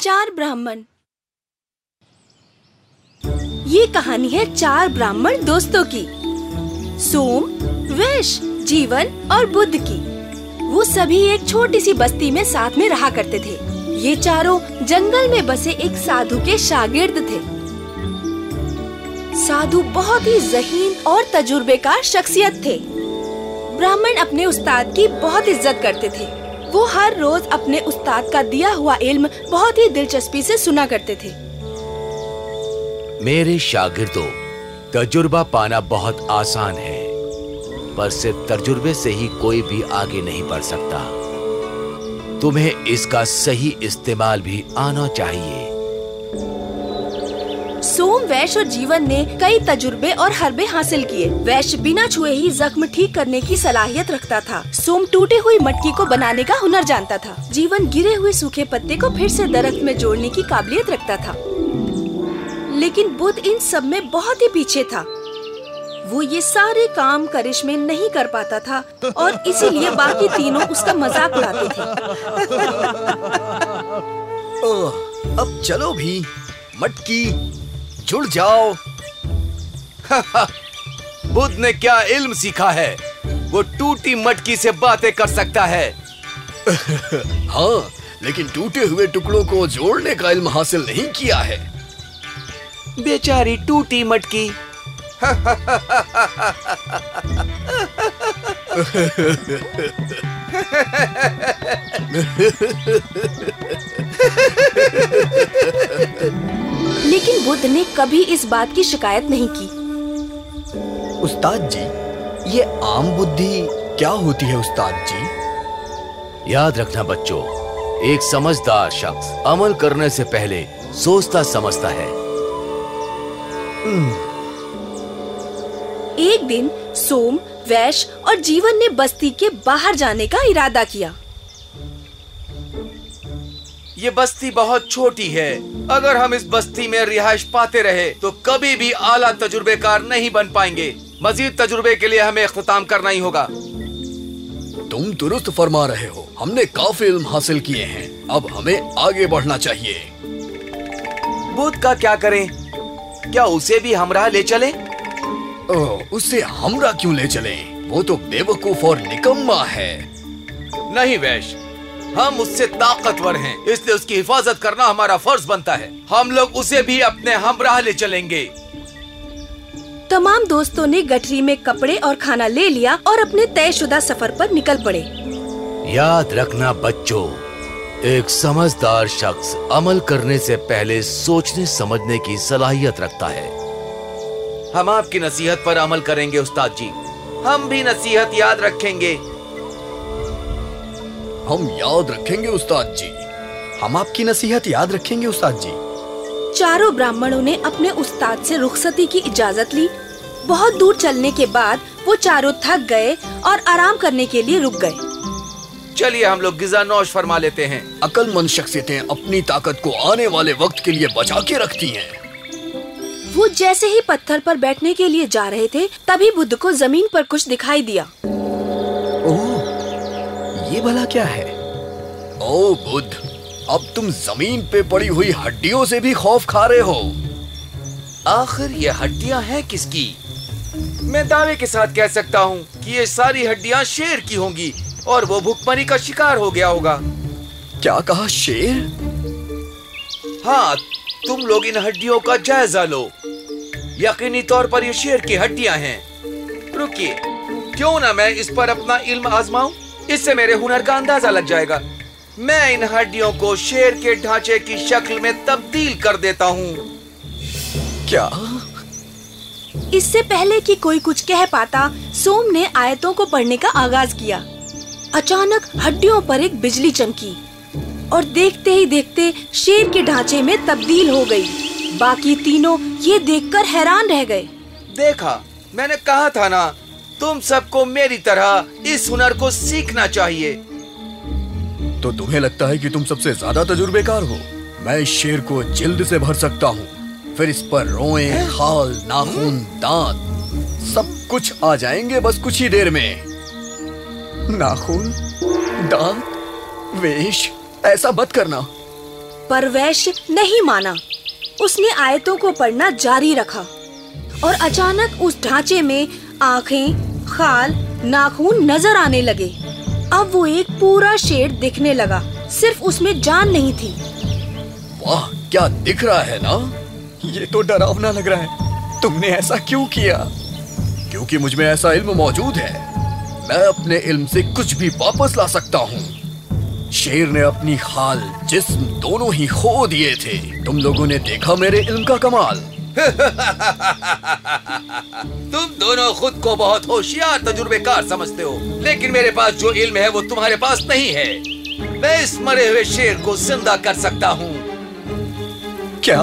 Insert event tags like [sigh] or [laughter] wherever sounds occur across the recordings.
चार ब्राह्मण। ये कहानी है चार ब्राह्मण दोस्तों की। सोम वैश्य जीवन और बुद्ध की। वो सभी एक छोटी सी बस्ती में साथ में रहा करते थे। ये चारों जंगल में बसे एक साधु के शागिर्द थे। साधु बहुत ही जहीन और तजुर्बेकार शख्सियत थे। ब्राह्मण अपने उस्ताद की बहुत इज़्ज़त करते थे। वो हर रोज अपने उस्ताद का दिया हुआ इल्म बहुत ही दिलचस्पी से सुना करते थे। मेरे शागिर्दों, तजुर्बा पाना बहुत आसान है, पर सिर्फ़ तजुर्बे से ही कोई भी आगे नहीं बढ़ सकता। तुम्हें इसका सही इस्तेमाल भी आना चाहिए। सोम वैश्य और जीवन ने कई तजुर्बे और हरबे हासिल किए। वैश्य बिना छुए ही जख्म ठीक करने की सलाहियत रखता था। सोम टूटे हुई मटकी को बनाने का हुनर जानता था। जीवन गिरे हुए सूखे पत्ते को फिर से दरख्त में जोड़ने की काबिलियत रखता था। लेकिन बुद्ध इन सब में बहुत ही पीछे था। वो ये सारे काम करिश में नहीं कर पाता था और इसीलिए बाकी तीनों उसका मज़ाक उड़ाते थे। ओह, अब चलो भी। मटकी जुड़ जाओ। [laughs] बुद्ध ने क्या इल्म सीखा है? वो टूटी मटकी से बातें कर सकता है। [laughs] हाँ लेकिन टूटे हुए टुकड़ों को जोड़ने का इल्म हासिल नहीं किया है। बेचारी टूटी मटकी। [laughs] लेकिन बुद्ध ने कभी इस बात की शिकायत नहीं की। उस्ताद जी ये आम बुद्धि क्या होती है उस्ताद जी? याद रखना बच्चों एक समझदार शख्स अमल करने से पहले सोचता समझता है। एक दिन सोम वैश और जीवन ने बस्ती के बाहर जाने का इरादा किया। ये बस्ती बहुत छोटी है। अगर हम इस बस्ती में रिहाइश पाते रहे तो कभी भी आला तजुर्बेकार नहीं बन पाएँगे। मजीद तजुर्बे के लिए हमें अख्ताम करना ही होगा। तुम दुरुस्त फरमा रहे हो। हमने काफ़ी इल्म हासिल किए हैं। अब हमें आगे बढ़ना चाहिए। बुद्ध का क्या करें? क्या उसे भी हमरा ले चले? ओह, उससे हमरा क्यों ले चले? वो तो बेवकूफ़ और निकम्मा है। नहीं वैश हम उससे ताकतवर हैं। इसलिए उसकी हिफाजत करना हमारा फ़र्ज़ बनता है। हम लोग उसे भी अपने हमराह ले चलेंगे। तमाम दोस्तों ने गठरी में कपड़े और खाना ले लिया और अपने तयशुदा सफ़र पर निकल पड़े। याद रखना बच्चों एक समझदार शख्स अमल करने से पहले सोचने समझने की सलाहियत रखता है। हम आपकी नसीहत पर अमल करेंगे उस्ताद जी। हम भी नसीहत याद रखेंगे। हम याद रखेंगे उस्ताद जी। हम आपकी नसीहत याद रखेंगे उस्ताद जी। चारों ब्राह्मणों ने अपने उस्ताद से रुखसती की इजाज़त ली। बहुत दूर चलने के बाद वो चारों थक गए और आराम करने के लिए रुक गए। चलिए हम लोग गिजा नौश फरमा लेते हैं। अकलमंद शख्सियतें अपनी ताकत को आने वाले वक्त के लिए बचा के रखती हैं। वो जैसे ही पत्थर पर बैठने के लिए जा रहे थे तभी बुद्ध को ज़मीन पर कुछ दिखाई दिया। भला क्या है? ओ बुद्ध अब तुम ज़मीन पे पड़ी हुई हड्डियों से भी खौफ खा रहे हो। आखिर ये हड्डियाँ हैं किसकी? मैं दावे के साथ कह सकता हूँ कि ये सारी हड्डियाँ शेर की होंगी और वो भुखमरी का शिकार हो गया होगा। क्या कहा शेर? हाँ तुम लोग इन हड्डियों का जायजा लो। यकीनी तौर पर ये शेर की हड्डियाँ हैं। रुकिए क्यों ना मैं इस पर अपना इल्म आजमाऊं? इससे मेरे हुनर का अंदाज़ा लग जाएगा। मैं इन हड्डियों को शेर के ढांचे की शक्ल में तब्दील कर देता हूँ। क्या? इससे पहले कि कोई कुछ कह पाता सोम ने आयतों को पढ़ने का आगाज़ किया। अचानक हड्डियों पर एक बिजली चमकी और देखते ही देखते शेर के ढांचे में तब्दील हो गई। बाकी तीनों ये देखकर हैरान रह गए। देखा मैंने कहा था ना तुम सबको मेरी तरह इस हुनर को सीखना चाहिए। तो तुम्हें लगता है कि तुम सबसे ज़्यादा तजुर्बेकार हो? मैं इस शेर को जिल्द से भर सकता हूँ। फिर इस पर रोए खाल नाखून दांत सब कुछ आ जाएँगे बस कुछ ही देर में। नाखून दांत वेश ऐसा मत करना। पर वैश्य नहीं माना। उसने आयतों को पढ़ना जारी रखा। और अचानक उस ढांचे में आँखें खाल नाखून नज़र आने लगे। अब वो एक पूरा शेर दिखने लगा। सिर्फ़ उसमें जान नहीं थी। वाह, क्या दिख रहा है ना? ये तो डरावना लग रहा है। तुमने ऐसा क्यों किया? क्योंकि मुझमें ऐसा इल्म मौजूद है। मैं अपने इल्म से कुछ भी वापस ला सकता हूँ। शेर ने अपनी खाल जिस्म दोनों ही खो दिए थे। तुम लोगों ने देखा मेरे इल्म का कमाल। [laughs] तुम दोनों खुद को बहुत होशियार तजुर्बेकार समझते हो लेकिन मेरे पास जो इल्म है वो तुम्हारे पास नहीं है। मैं इस मरे हुए शेर को ज़िंदा कर सकता हूँ। क्या?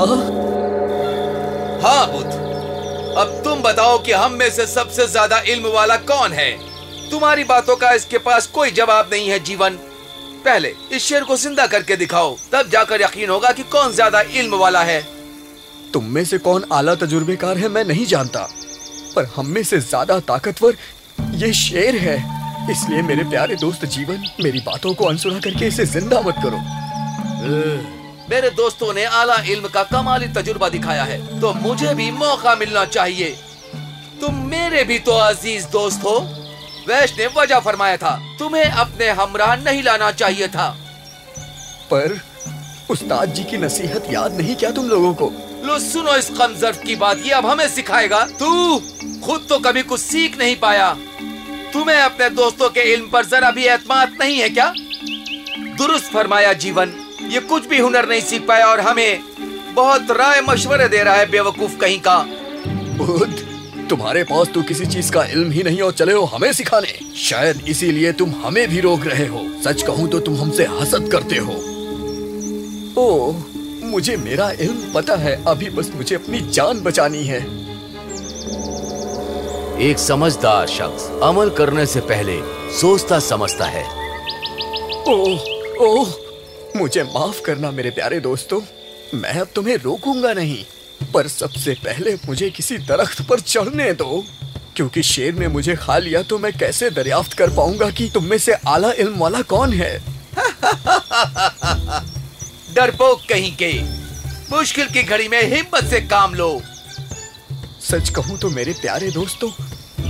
हाँ बुद्ध। अब तुम बताओ कि हम में से सबसे ज़्यादा इल्म वाला कौन है? तुम्हारी बातों का इसके पास कोई जवाब नहीं है जीवन। पहले इस शेर को ज़िंदा करके दिखाओ तब जाकर यकीन होगा कि कौन ज़्यादा इल्म वाला है। तुम में से कौन आला तजुर्बेकार है मैं नहीं जानता। पर हम में से ज़्यादा ताकतवर ये शेर है। इसलिए मेरे प्यारे दोस्त जीवन मेरी बातों को अनसुना करके इसे ज़िंदा मत करो। मेरे दोस्तों ने आला इल्म का कमाली तजुर्बा दिखाया है तो मुझे भी मौका मिलना चाहिए। तुम मेरे भी तो अज़ीज़ दोस्त हो। वैश ने वजह फरमाया था तुम्हें अपने हमरा नहीं लाना चाहिए था। पर उस्ताद जी की नसीहत याद नहीं क्या तुम लोगों को? लो सुनो इस कमजर्फ की बात ये अब हमें सिखाएगा। तू खुद तो कभी कुछ सीख नहीं पाया। तुम्हें अपने दोस्तों के इल्म पर जरा भी एतमाद नहीं है क्या? दुरुस्त फरमाया जीवन ये कुछ भी हुनर नहीं सीख पाया और हमें बहुत राय मशवरे दे रहा है बेवकूफ़ कहीं का। बुद्ध तुम्हारे पास तो किसी चीज़ का इल्म ही नहीं और चले हो हमें सिखाने। शायद इसीलिए तुम हमें भी रोक रहे हो। सच कहूँ तो तुम हमसे हसद करते हो। ओ मुझे मेरा इल्म पता है। अभी बस मुझे अपनी जान बचानी है। एक समझदार शख्स अमल करने से पहले सोचता समझता है। ओह ओह मुझे माफ़ करना मेरे प्यारे दोस्तों। मैं अब तुम्हें रोकूँगा नहीं पर सबसे पहले मुझे किसी दरख्त पर चढ़ने दो। क्योंकि शेर ने मुझे खा लिया तो मैं कैसे दरियाफ्त कर पाऊँगा कि तुम में से आला इल्म वाला कौन है? [laughs] डरपोक कहीं के। मुश्किल की घड़ी में हिम्मत से काम लो। सच कहूँ तो मेरे प्यारे दोस्तों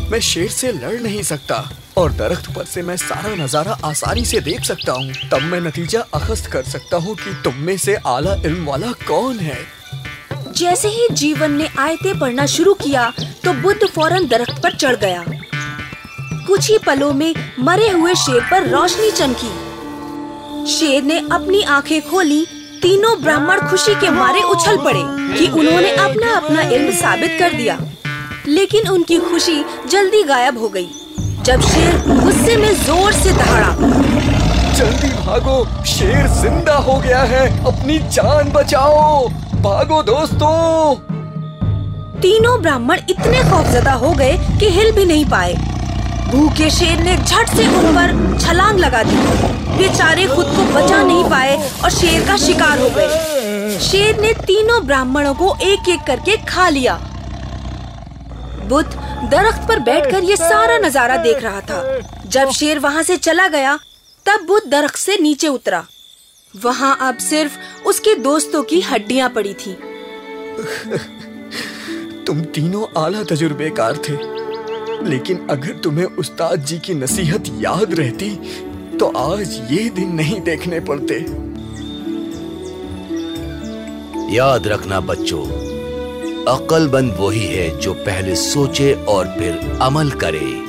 मैं शेर से लड़ नहीं सकता और दरख्त पर से मैं सारा नज़ारा आसानी से देख सकता हूँ। तब मैं नतीजा अखस्त कर सकता हूँ कि तुम में से आला इल्म वाला कौन है। जैसे ही जीवन ने आयतें पढ़ना शुरू किया तो बुद्ध फ़ौरन दरख्त पर चढ़ गया। कुछ ही पलों में मरे हुए शेर पर रोशनी चमकी। शेर ने अपनी आँखें खोली तीनों ब्राह्मण खुशी के मारे उछल पड़े कि उन्होंने अपना अपना इल्म साबित कर दिया। लेकिन उनकी खुशी जल्दी गायब हो गई जब शेर गुस्से में ज़ोर से दहाड़ा। जल्दी भागो शेर ज़िंदा हो गया है अपनी जान बचाओ। भागो दोस्तों। तीनों ब्राह्मण इतने खौफजदा हो गए कि हिल भी नहीं पाए। भूखे शेर ने झट से उन पर छलांग लगा दी। बेचारे खुद को बचा नहीं पाए और शेर का शिकार हो गए। शेर ने तीनों ब्राह्मणों को एक एक करके खा लिया। बुद्ध दरख्त पर बैठकर ये सारा नज़ारा देख रहा था। जब शेर वहाँ से चला गया, तब बुद्ध दरख्त से नीचे उतरा। वहाँ अब सिर्फ़ उसके दोस्तों की हड्डियाँ पड़ी थी। [laughs] तुम तीनों आला तजुर्बेकार थे। लेकिन अगर तुम्हें उस्ताद जी की नसीहत याद रहती तो आज ये दिन नहीं देखने पड़ते। याद रखना बच्चों अक्लबंद वही है जो पहले सोचे और फिर अमल करे।